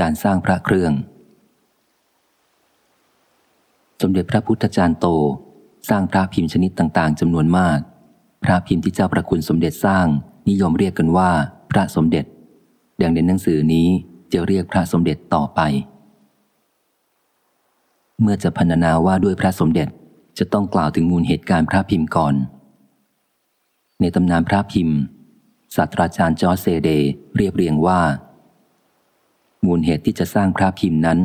การสร้างพระเครื่อง สมเด็จพระพุทธจารย์โต สร้างพระพิมพ์ชนิดต่าง ๆจำนวนมาก พระพิมพ์ที่เจ้าประคุณสมเด็จสร้าง นิยมเรียกกันว่า พระสมเด็จ ดังในหนังสือนี้จะเรียกพระสมเด็จต่อไป เมื่อจะพรรณนาว่าด้วยพระสมเด็จจะต้องกล่าวถึงมูลเหตุการณ์พระพิมพ์ก่อน ในตำนานพระพิมพ์ศาสตราจารย์จอร์เซเด เรียบเรียงว่า มูลเหตุที่จะสร้างพระพิมพ์นั้น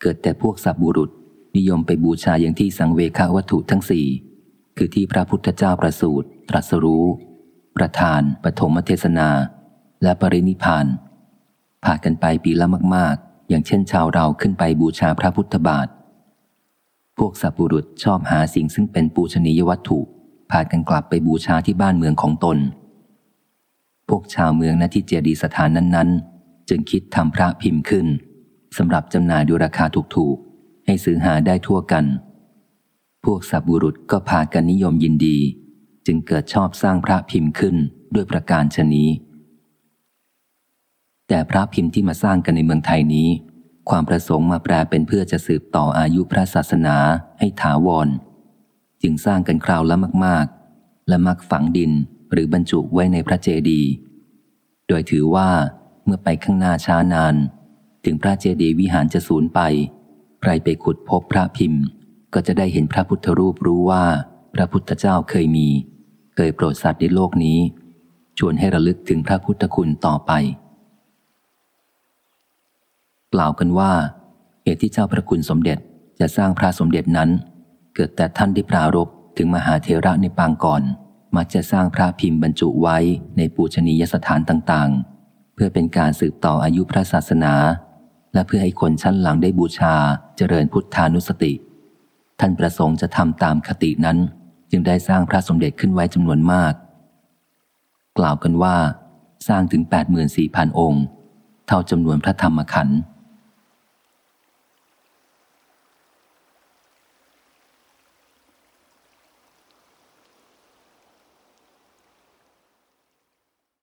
เกิดแต่พวกสับบุรุษ นิยมไปบูชาอย่างที่สังเวคาวัตถุทั้งสี่คือที่พระพุทธเจ้าประสูติตรัสรู้ ประธานปฐมเทศนา และปรินิพานพากันไปปีละมาก ๆ อย่างเช่นชาวเราขึ้นไปบูชาพระพุทธบาท พวกสับบุรุษชอบหาสิ่งซึ่งเป็นปูชนียวัตถุพากันกลับไปบูชาที่บ้านเมืองของตน พวกชาวเมืองณที่เจดีสถานนั้น ๆ จึงคิดทำพระพิมพ์ขึ้นสำหรับจำหน่ายด้วยราคาถูกๆ ให้ซื้อหาได้ทั่วกัน พวกสับบุรุษก็พากันนิยมยินดี จึงเกิดชอบสร้างพระพิมพ์ขึ้นด้วยประการชนี้ แต่พระพิมพ์ที่มาสร้างกันในเมืองไทยนี้ ความประสงค์มาแปลเป็นเพื่อจะสืบต่ออายุพระศาสนาให้ถาวร จึงสร้างกันคราวละมากๆ และมักฝังดินหรือบรรจุไว้ในพระเจดีย์โดยถือว่า เมื่อไปข้างหน้าช้านาน ถึงพระเจดีย์วิหารจะสูญไป ใครไปขุดพบพระพิมพ์ ก็จะได้เห็นพระพุทธรูปรู้ว่า พระพุทธเจ้าเคยมี เคยโปรดสัตว์ในโลกนี้ ชวนให้ระลึกถึงพระพุทธคุณต่อไป กล่าวกันว่าเหตุที่เจ้าพระคุณสมเด็จจะสร้างพระสมเด็จนั้น เกิดแต่ท่านได้ปรารบถึงมหาเทระในปางก่อน มักจะสร้างพระพิมพ์บรรจุไว้ในปูชนียสถานต่างๆ เพื่อเป็นการสืบต่ออายุพระศาสนา และเพื่อให้คนชั้นหลังได้บูชาเจริญพุทธานุสติ ท่านประสงค์จะทำตามคตินั้น จึงได้สร้างพระสมเด็จขึ้นไว้จำนวนมาก กล่าวกันว่า สร้างถึง 84,000 องค์ เท่าจำนวนพระธรรมขันธ์